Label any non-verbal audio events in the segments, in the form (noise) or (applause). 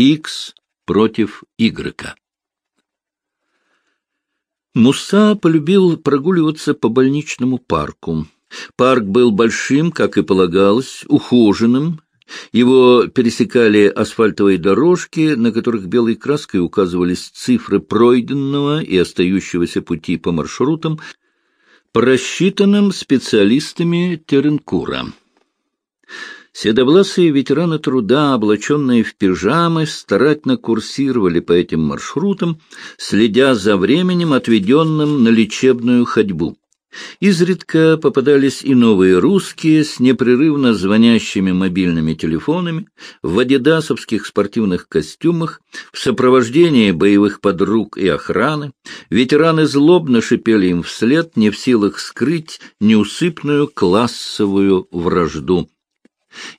X против Y. Муса полюбил прогуливаться по больничному парку. Парк был большим, как и полагалось, ухоженным. Его пересекали асфальтовые дорожки, на которых белой краской указывались цифры пройденного и остающегося пути по маршрутам, просчитанным специалистами Теренкура. Седовласые ветераны труда, облаченные в пижамы, старательно курсировали по этим маршрутам, следя за временем, отведенным на лечебную ходьбу. Изредка попадались и новые русские с непрерывно звонящими мобильными телефонами, в адидасовских спортивных костюмах, в сопровождении боевых подруг и охраны. Ветераны злобно шипели им вслед, не в силах скрыть неусыпную классовую вражду.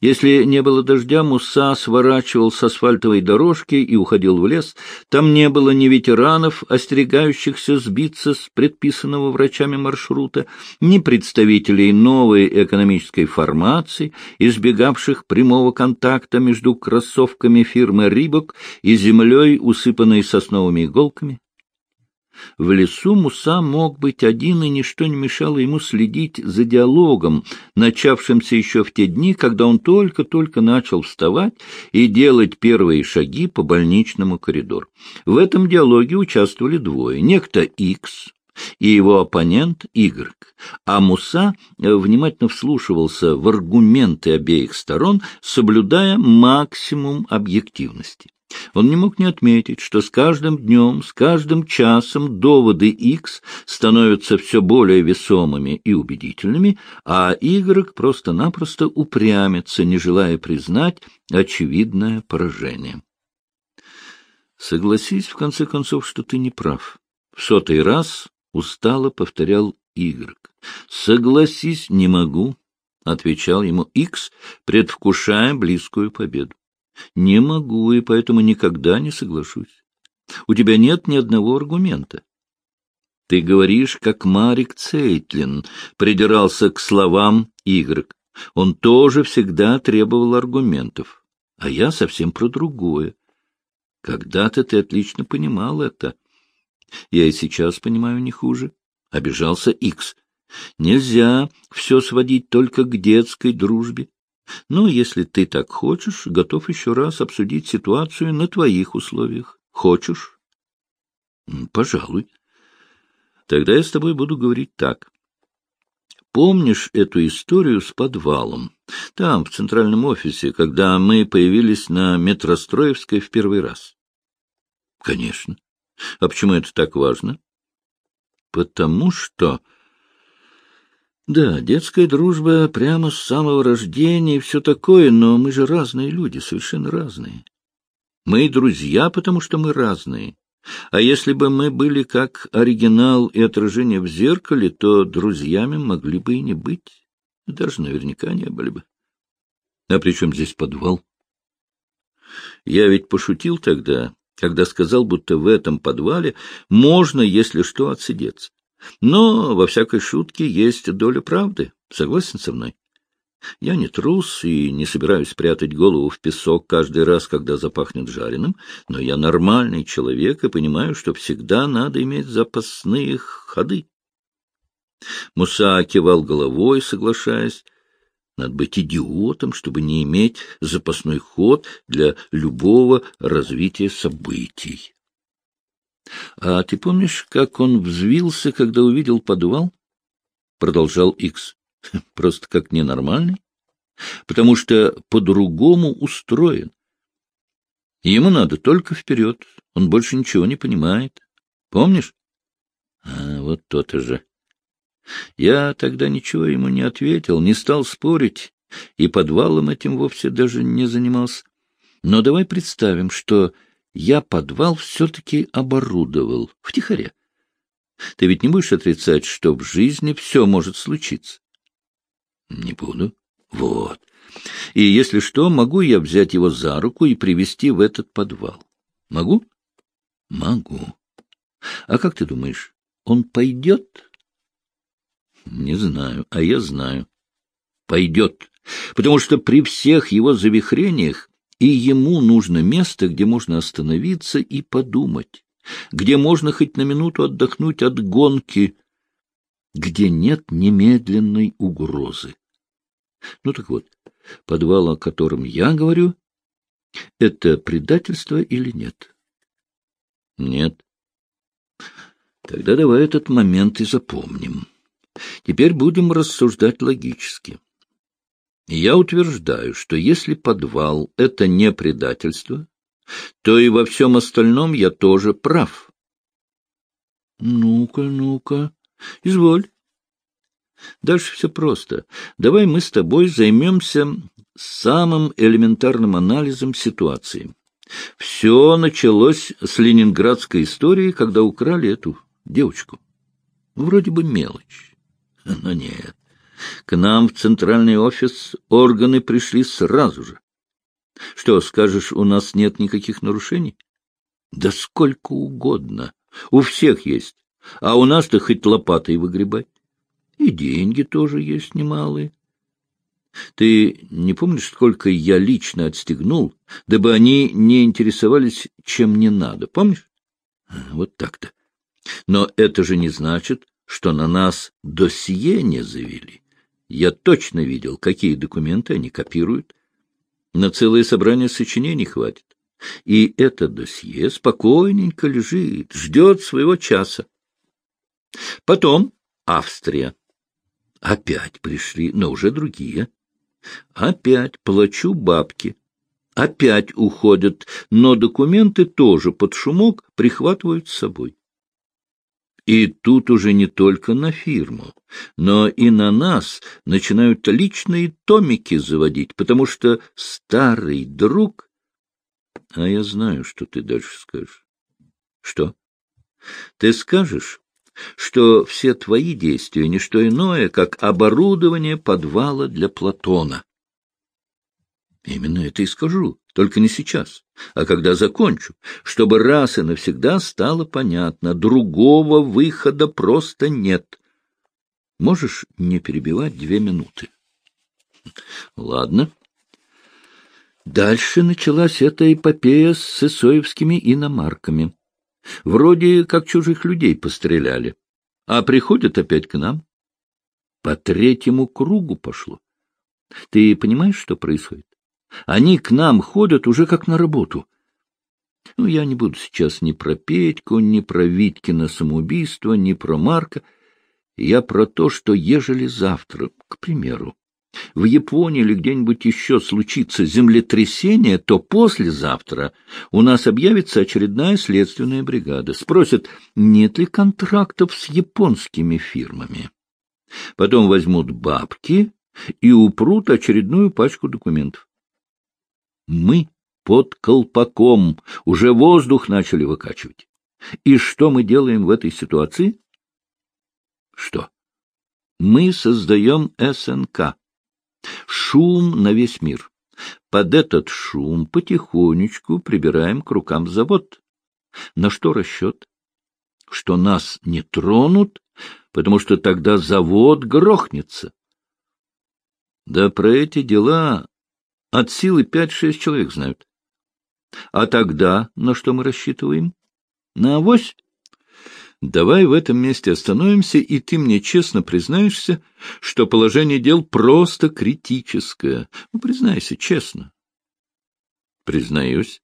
Если не было дождя, Муса сворачивал с асфальтовой дорожки и уходил в лес. Там не было ни ветеранов, остерегающихся сбиться с предписанного врачами маршрута, ни представителей новой экономической формации, избегавших прямого контакта между кроссовками фирмы «Рибок» и землей, усыпанной сосновыми иголками. В лесу Муса мог быть один, и ничто не мешало ему следить за диалогом, начавшимся еще в те дни, когда он только-только начал вставать и делать первые шаги по больничному коридору. В этом диалоге участвовали двое. Некто Икс и его оппонент Y, а Муса внимательно вслушивался в аргументы обеих сторон, соблюдая максимум объективности. Он не мог не отметить, что с каждым днем, с каждым часом доводы X становятся все более весомыми и убедительными, а Y просто-напросто упрямится, не желая признать очевидное поражение. Согласись, в конце концов, что ты не прав. В сотый раз устало повторял Y. Согласись, не могу, — отвечал ему X, предвкушая близкую победу. Не могу, и поэтому никогда не соглашусь. У тебя нет ни одного аргумента. Ты говоришь, как Марик Цейтлин придирался к словам Игрок. Он тоже всегда требовал аргументов. А я совсем про другое. Когда-то ты отлично понимал это. Я и сейчас понимаю не хуже. Обижался Икс. Нельзя все сводить только к детской дружбе. Но если ты так хочешь, готов еще раз обсудить ситуацию на твоих условиях. Хочешь? Пожалуй. Тогда я с тобой буду говорить так. Помнишь эту историю с подвалом? Там, в центральном офисе, когда мы появились на Метростроевской в первый раз? Конечно. А почему это так важно? Потому что да, детская дружба прямо с самого рождения и все такое, но мы же разные люди, совершенно разные. Мы друзья, потому что мы разные. А если бы мы были как оригинал и отражение в зеркале, то друзьями могли бы и не быть. Даже наверняка не были бы. А при чем здесь подвал? Я ведь пошутил тогда, когда сказал, будто в этом подвале можно, если что, отсидеться. Но во всякой шутке есть доля правды. Согласен со мной? Я не трус и не собираюсь прятать голову в песок каждый раз, когда запахнет жареным, но я нормальный человек и понимаю, что всегда надо иметь запасные ходы. Муса кивал головой, соглашаясь. Надо быть идиотом, чтобы не иметь запасной ход для любого развития событий. — А ты помнишь, как он взвился, когда увидел подвал? — продолжал Икс. — Просто как ненормальный. Потому что по-другому устроен. Ему надо только вперед. Он больше ничего не понимает. Помнишь? А, вот то-то же. Я тогда ничего ему не ответил, не стал спорить, и подвалом этим вовсе даже не занимался. Но давай представим, что я подвал все-таки оборудовал, втихаря. Ты ведь не будешь отрицать, что в жизни все может случиться? — Не буду. — Вот. И если что, могу я взять его за руку и привести в этот подвал? Могу? — Могу. А как ты думаешь, он пойдет? — Не знаю, а я знаю. Пойдет. Потому что при всех его завихрениях и ему нужно место, где можно остановиться и подумать, где можно хоть на минуту отдохнуть от гонки, где нет немедленной угрозы. Ну так вот, подвал, о котором я говорю, это предательство или нет? Нет. Тогда давай этот момент и запомним. Теперь будем рассуждать логически. Я утверждаю, что если подвал — это не предательство, то и во всем остальном я тоже прав. Ну-ка, ну-ка, изволь. Дальше все просто. Давай мы с тобой займемся самым элементарным анализом ситуации. Все началось с ленинградской истории, когда украли эту девочку. Вроде бы мелочь, но нет. К нам в центральный офис органы пришли сразу же. Что, скажешь, у нас нет никаких нарушений? Да сколько угодно. У всех есть. А у нас-то хоть лопатой выгребать. И деньги тоже есть немалые. Ты не помнишь, сколько я лично отстегнул, дабы они не интересовались, чем не надо, помнишь? Вот так-то. Но это же не значит, что на нас досье не завели. Я точно видел, какие документы они копируют. На целое собрание сочинений хватит. И это досье спокойненько лежит, ждет своего часа. Потом Австрия. Опять пришли, но уже другие. Опять плачу бабки. Опять уходят, но документы тоже под шумок прихватывают с собой. И тут уже не только на фирму, но и на нас начинают личные томики заводить, потому что старый друг... А я знаю, что ты дальше скажешь. Что? Ты скажешь, что все твои действия — не что иное, как оборудование подвала для Платона. Именно это и скажу, только не сейчас, а когда закончу, чтобы раз и навсегда стало понятно, другого выхода просто нет. Можешь не перебивать две минуты? Ладно. Дальше началась эта эпопея с исоевскими иномарками. Вроде как чужих людей постреляли, а приходят опять к нам. По третьему кругу пошло. Ты понимаешь, что происходит? Они к нам ходят уже как на работу. Ну, я не буду сейчас ни про Петьку, ни про Виткина самоубийство, ни про Марка. Я про то, что ежели завтра, к примеру, в Японии или где-нибудь еще случится землетрясение, то послезавтра у нас объявится очередная следственная бригада. Спросят, нет ли контрактов с японскими фирмами. Потом возьмут бабки и упрут очередную пачку документов. Мы под колпаком уже воздух начали выкачивать. И что мы делаем в этой ситуации? Что? Мы создаем СНК. Шум на весь мир. Под этот шум потихонечку прибираем к рукам завод. На что расчет? Что нас не тронут, потому что тогда завод грохнется. Да про эти дела от силы пять-шесть человек знают. А тогда на что мы рассчитываем? На авось? Давай в этом месте остановимся, и ты мне честно признаешься, что положение дел просто критическое. Ну, признайся честно. Признаюсь.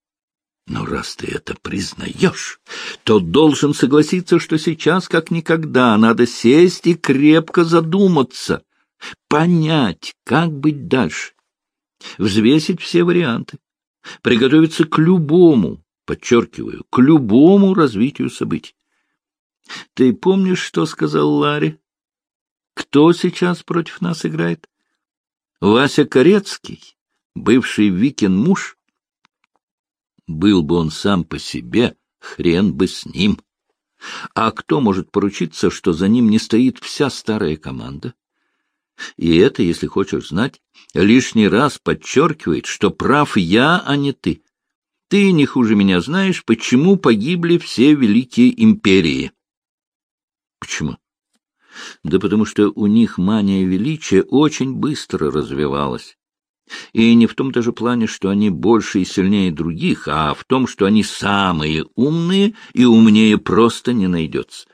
Но раз ты это признаешь, то должен согласиться, что сейчас, как никогда, надо сесть и крепко задуматься, понять, как быть дальше, взвесить все варианты, приготовиться к любому, подчеркиваю, к любому развитию событий. Ты помнишь, что сказал Ларри? Кто сейчас против нас играет? Вася Корецкий, бывший Викин муж. Был бы он сам по себе, хрен бы с ним. А кто может поручиться, что за ним не стоит вся старая команда? И это, если хочешь знать, лишний раз подчеркивает, что прав я, а не ты. Ты не хуже меня знаешь, почему погибли все великие империи. Почему? Да потому что у них мания величия очень быстро развивалась. И не в том даже плане, что они больше и сильнее других, а в том, что они самые умные, и умнее просто не найдется.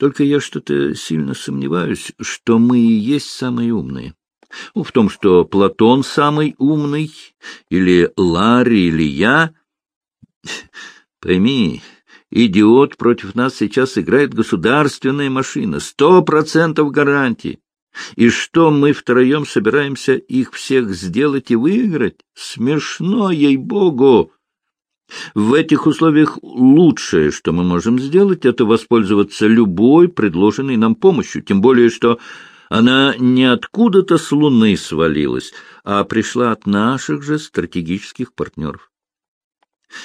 Только я что-то сильно сомневаюсь, что мы и есть самые умные. Ну, в том, что Платон самый умный, или Ларри, или я. Пойми, идиот против нас сейчас играет государственная машина, сто процентов гарантии. И что мы втроем собираемся их всех сделать и выиграть? Смешно, ей-богу! В этих условиях лучшее, что мы можем сделать, это воспользоваться любой предложенной нам помощью, тем более что она не откуда-то с Луны свалилась, а пришла от наших же стратегических партнеров.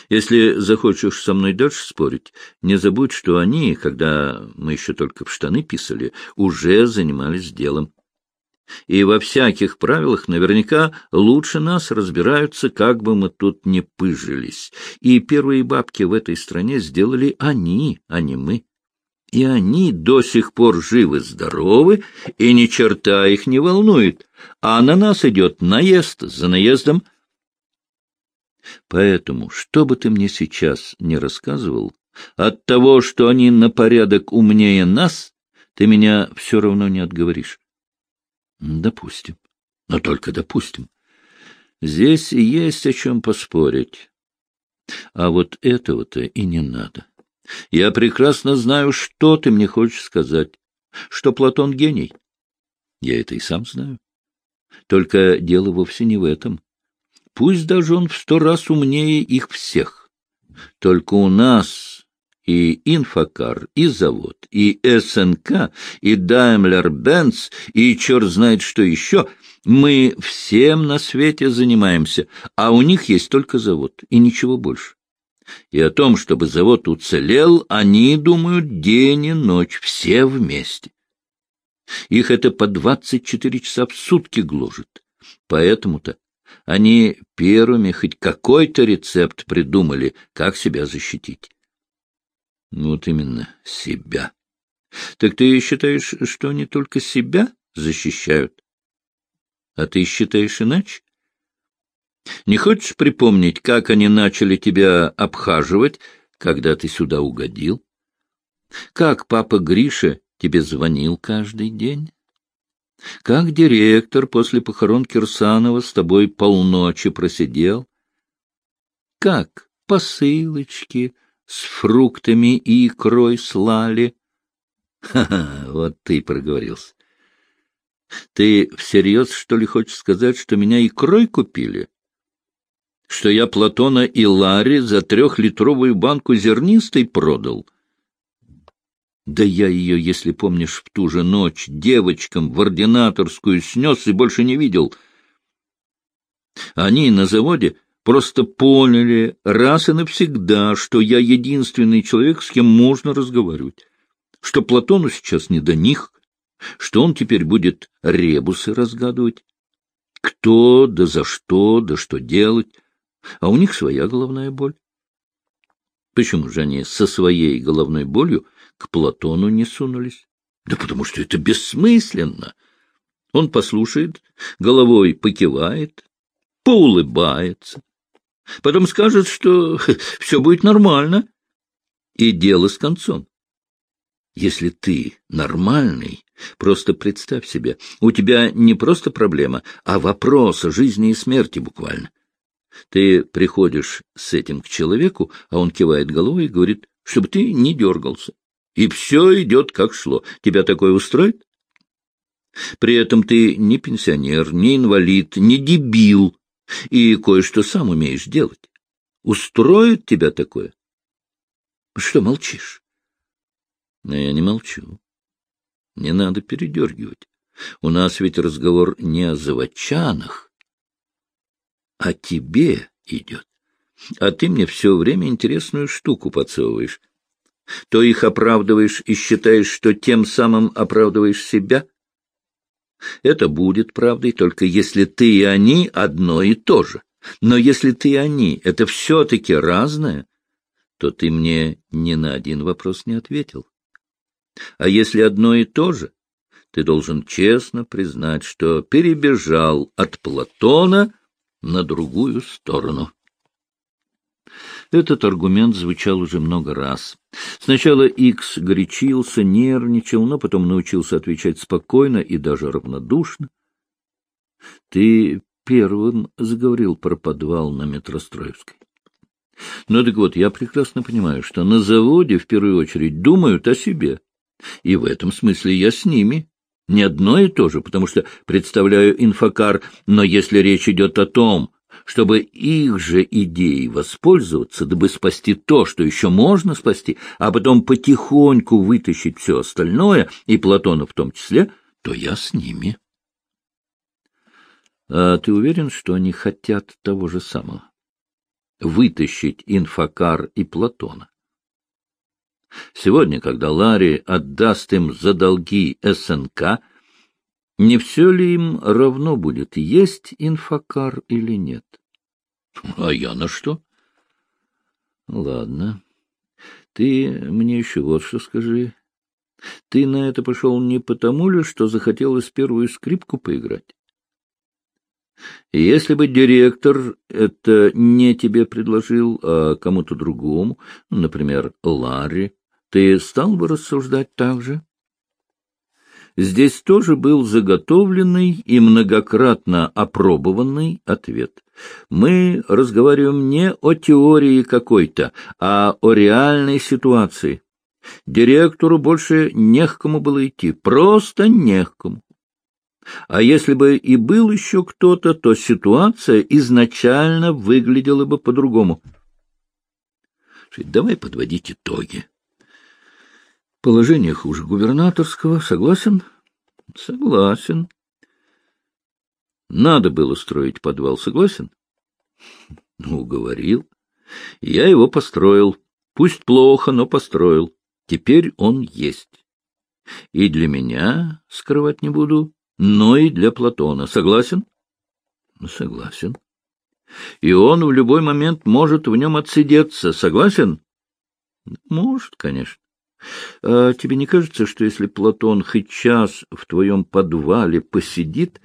Если захочешь со мной дальше спорить, не забудь, что они, когда мы еще только в штаны писали, уже занимались делом. И во всяких правилах наверняка лучше нас разбираются, как бы мы тут не пыжились. И первые бабки в этой стране сделали они, а не мы. И они до сих пор живы-здоровы, и ни черта их не волнует, а на нас идет наезд за наездом — Поэтому, что бы ты мне сейчас не рассказывал, от того, что они на порядок умнее нас, ты меня все равно не отговоришь. Допустим. Но только допустим. Здесь есть о чем поспорить. А вот этого-то и не надо. Я прекрасно знаю, что ты мне хочешь сказать. Что Платон гений. Я это и сам знаю. Только дело вовсе не в этом. Пусть даже он в сто раз умнее их всех. Только у нас и Инфокар, и завод, и СНК, и Даймлер-Бенц, и черт знает что еще. Мы всем на свете занимаемся, а у них есть только завод, и ничего больше. И о том, чтобы завод уцелел, они думают день и ночь, все вместе. Их это по двадцать четыре часа в сутки гложет. Поэтому-то они первыми хоть какой-то рецепт придумали, как себя защитить. Вот именно, себя. Так ты считаешь, что они только себя защищают? А ты считаешь иначе? Не хочешь припомнить, как они начали тебя обхаживать, когда ты сюда угодил? Как папа Гриша тебе звонил каждый день? Как директор после похорон Кирсанова с тобой полночи просидел? Как посылочки с фруктами и икрой слали? Ха-ха, вот ты и проговорился. Ты всерьез, что ли, хочешь сказать, что меня икрой купили? Что я Платона и Ларри за трехлитровую банку зернистой продал? — да я ее, если помнишь, в ту же ночь девочкам в ординаторскую снес и больше не видел. Они на заводе просто поняли раз и навсегда, что я единственный человек, с кем можно разговаривать, что Платону сейчас не до них, что он теперь будет ребусы разгадывать. Кто, да за что, да что делать, а у них своя головная боль. Почему же они со своей головной болью к Платону не сунулись? Да потому что это бессмысленно. Он послушает, головой покивает, поулыбается, потом скажет, что (laughs) все будет нормально, и дело с концом. Если ты нормальный, просто представь себе, у тебя не просто проблема, а вопрос жизни и смерти буквально. Ты приходишь с этим к человеку, а он кивает головой и говорит, чтобы ты не дергался. И все идет как шло. Тебя такое устроит? При этом ты не пенсионер, не инвалид, не дебил, и кое-что сам умеешь делать. Устроит тебя такое? Что молчишь? Но я не молчу. Не надо передергивать. У нас ведь разговор не о заводчанах, а тебе идет. А ты мне все время интересную штуку подсовываешь то их оправдываешь и считаешь, что тем самым оправдываешь себя? Это будет правдой, только если ты и они одно и то же. Но если ты и они — это все-таки разное, то ты мне ни на один вопрос не ответил. А если одно и то же, ты должен честно признать, что перебежал от Платона на другую сторону. Этот аргумент звучал уже много раз. Сначала Икс горячился, нервничал, но потом научился отвечать спокойно и даже равнодушно. — Ты первым заговорил про подвал на Метростроевской. Ну так вот, я прекрасно понимаю, что на заводе в первую очередь думают о себе. И в этом смысле я с ними. Не одно и то же, потому что представляю инфокар, но если речь идет о том, чтобы их же идеей воспользоваться, дабы спасти то, что еще можно спасти, а потом потихоньку вытащить все остальное, и Платона в том числе, то я с ними. А ты уверен, что они хотят того же самого? Вытащить инфокар и Платона. Сегодня, когда Ларри отдаст им за долги СНК, не все ли им равно будет, есть инфокар или нет? А я на что? Ладно. Ты мне еще вот что скажи. Ты на это пошел не потому ли, что захотелось первую скрипку поиграть? Если бы директор это не тебе предложил, а кому-то другому, например, Ларри, ты стал бы рассуждать так же? Здесь тоже был заготовленный и многократно опробованный ответ. Мы разговариваем не о теории какой-то, а о реальной ситуации. Директору больше не к кому было идти, просто не к кому. А если бы и был еще кто-то, то ситуация изначально выглядела бы по-другому. Давай подводить итоги. Положение хуже губернаторского. Согласен? Согласен. Надо было строить подвал. Согласен? (laughs) Ну, говорил. Я его построил. Пусть плохо, но построил. Теперь он есть. И для меня, скрывать не буду, но и для Платона. Согласен? Ну, согласен. И он в любой момент может в нем отсидеться. Согласен? Может, конечно. А тебе не кажется, что если Платон хоть час в твоем подвале посидит,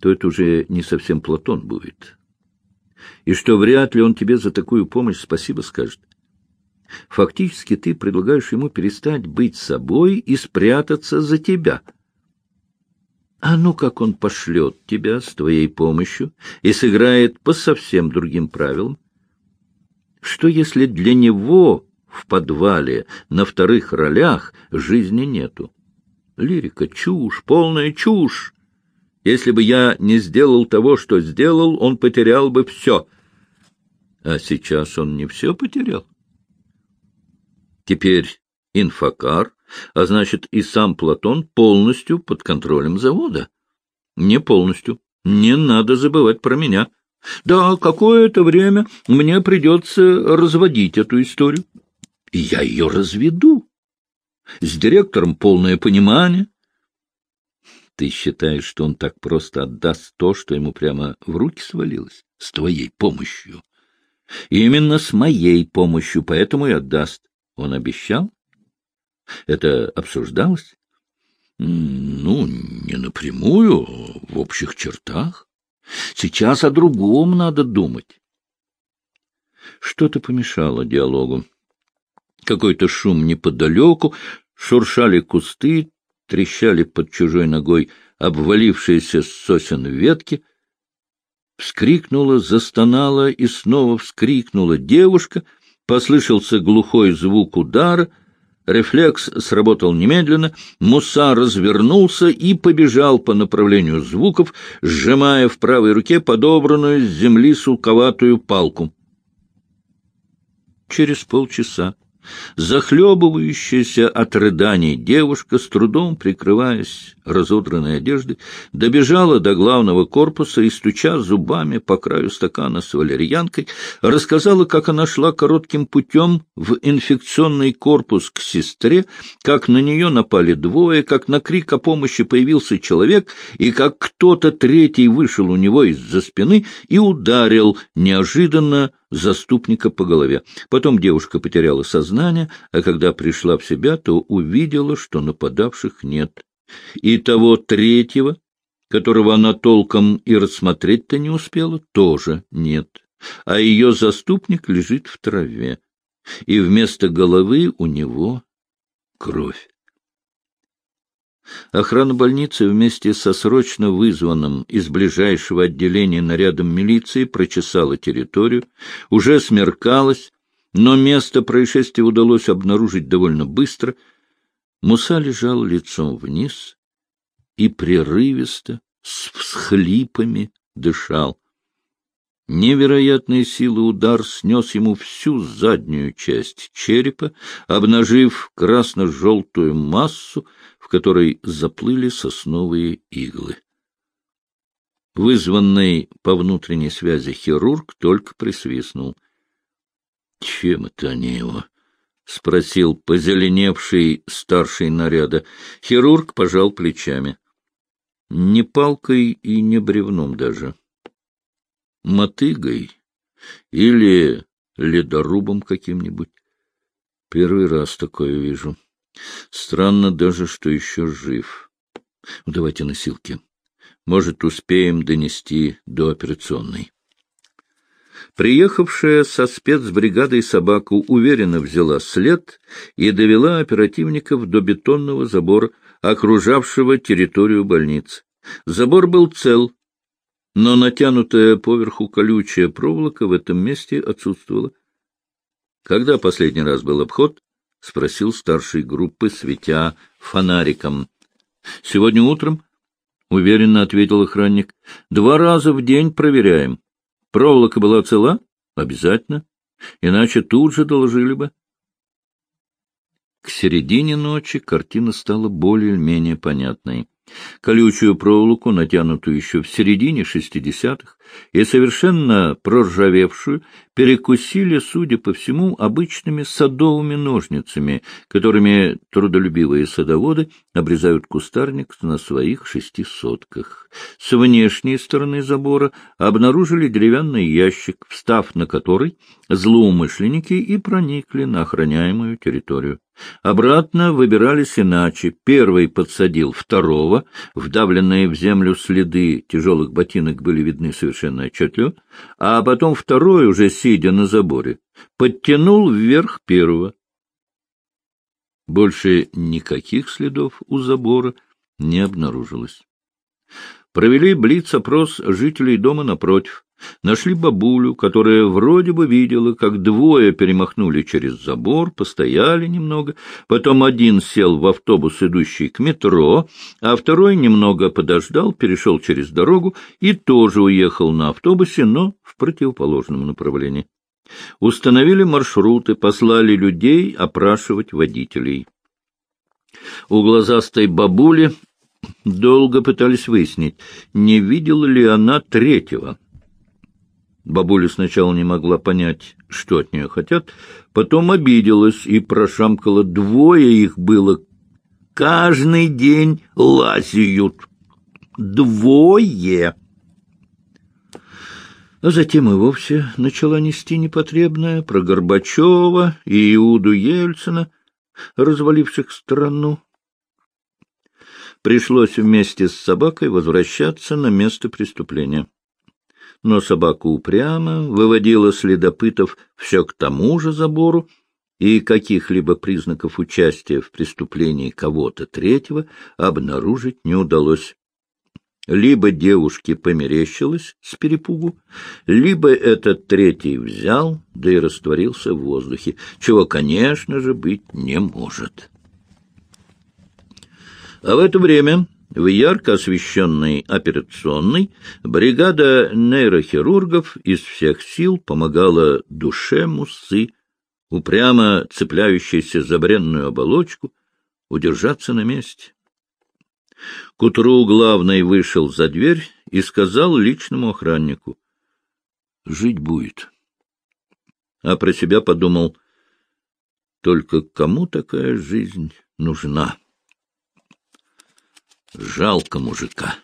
то это уже не совсем Платон будет? И что вряд ли он тебе за такую помощь спасибо скажет? Фактически ты предлагаешь ему перестать быть собой и спрятаться за тебя — а ну, как он пошлет тебя с твоей помощью и сыграет по совсем другим правилам? Что если для него в подвале на вторых ролях жизни нету? Лирика — чушь, полная чушь. Если бы я не сделал того, что сделал, он потерял бы все. А сейчас он не все потерял. Теперь инфокар а значит, и сам Платон полностью под контролем завода. Не полностью. Не надо забывать про меня. Да, какое-то время мне придется разводить эту историю. И я ее разведу. С директором полное понимание. Ты считаешь, что он так просто отдаст то, что ему прямо в руки свалилось? С твоей помощью. Именно с моей помощью, поэтому и отдаст. Он обещал? Это обсуждалось? Ну, не напрямую, в общих чертах. Сейчас о другом надо думать. Что-то помешало диалогу. Какой-то шум неподалеку, шуршали кусты, трещали под чужой ногой обвалившиеся сосен ветки. Вскрикнула, застонала и снова вскрикнула девушка, послышался глухой звук удара — Рефлекс сработал немедленно, Муса развернулся и побежал по направлению звуков, сжимая в правой руке подобранную с земли сулковатую палку. Через полчаса Захлебывающаяся от рыданий девушка, с трудом прикрываясь разодранной одеждой, добежала до главного корпуса и, стуча зубами по краю стакана с валерьянкой, рассказала, как она шла коротким путем в инфекционный корпус к сестре, как на нее напали двое, как на крик о помощи появился человек, и как кто-то третий вышел у него из-за спины и ударил неожиданно заступника по голове. Потом девушка потеряла сознание, а когда пришла в себя, то увидела, что нападавших нет. И того третьего, которого она толком и рассмотреть-то не успела, тоже нет. А ее заступник лежит в траве, и вместо головы у него кровь. Охрана больницы вместе со срочно вызванным из ближайшего отделения нарядом милиции прочесала территорию. Уже смеркалось, но место происшествия удалось обнаружить довольно быстро. Муса лежал лицом вниз и прерывисто, с всхлипами дышал. Невероятной силы удар снес ему всю заднюю часть черепа, обнажив красно-желтую массу, которой заплыли сосновые иглы. Вызванный по внутренней связи хирург только присвистнул. — Чем это они его? — спросил позеленевший старший наряда. Хирург пожал плечами. — Не палкой и не бревном даже. Мотыгой или ледорубом каким-нибудь. Первый раз такое вижу. Странно даже, что еще жив. Ну, давайте носилки. Может, успеем донести до операционной. Приехавшая со спецбригадой собаку уверенно взяла след и довела оперативников до бетонного забора, окружавшего территорию больницы. Забор был цел, но натянутая поверху колючая проволока в этом месте отсутствовала. Когда последний раз был обход? — спросил старший группы, светя фонариком. — Сегодня утром, — уверенно ответил охранник, — два раза в день проверяем. Проволока была цела? Обязательно. Иначе тут же доложили бы. К середине ночи картина стала более-менее понятной колючую проволоку, натянутую еще в середине шестидесятых, и совершенно проржавевшую, перекусили, судя по всему, обычными садовыми ножницами, которыми трудолюбивые садоводы обрезают кустарник на своих шести сотках. С внешней стороны забора обнаружили деревянный ящик, встав на который злоумышленники и проникли на охраняемую территорию. Обратно выбирались иначе. Первый подсадил второго, вдавленные в землю следы тяжелых ботинок были видны совершенно отчетливо, а потом второй, уже сидя на заборе, подтянул вверх первого. Больше никаких следов у забора не обнаружилось. Провели блиц-опрос жителей дома напротив. Нашли бабулю, которая вроде бы видела, как двое перемахнули через забор, постояли немного, потом один сел в автобус, идущий к метро, а второй немного подождал, перешел через дорогу и тоже уехал на автобусе, но в противоположном направлении. Установили маршруты, послали людей опрашивать водителей. У глазастой бабули долго пытались выяснить, не видела ли она третьего. Бабуля сначала не могла понять, что от нее хотят, потом обиделась и прошамкала. Двое их было. Каждый день лазят. Двое! А затем и вовсе начала нести непотребное про Горбачева и Иуду Ельцина, разваливших страну. Пришлось вместе с собакой возвращаться на место преступления но собака упрямо выводила следопытов все к тому же забору, и каких-либо признаков участия в преступлении кого-то третьего обнаружить не удалось. Либо девушке померещилось с перепугу, либо этот третий взял, да и растворился в воздухе, чего, конечно же, быть не может. А в это время в ярко освещенной операционной бригада нейрохирургов из всех сил помогала душе мусы, упрямо цепляющейся за бренную оболочку, удержаться на месте. К утру главный вышел за дверь и сказал личному охраннику — «Жить будет». А про себя подумал — только кому такая жизнь нужна? Жалко мужика.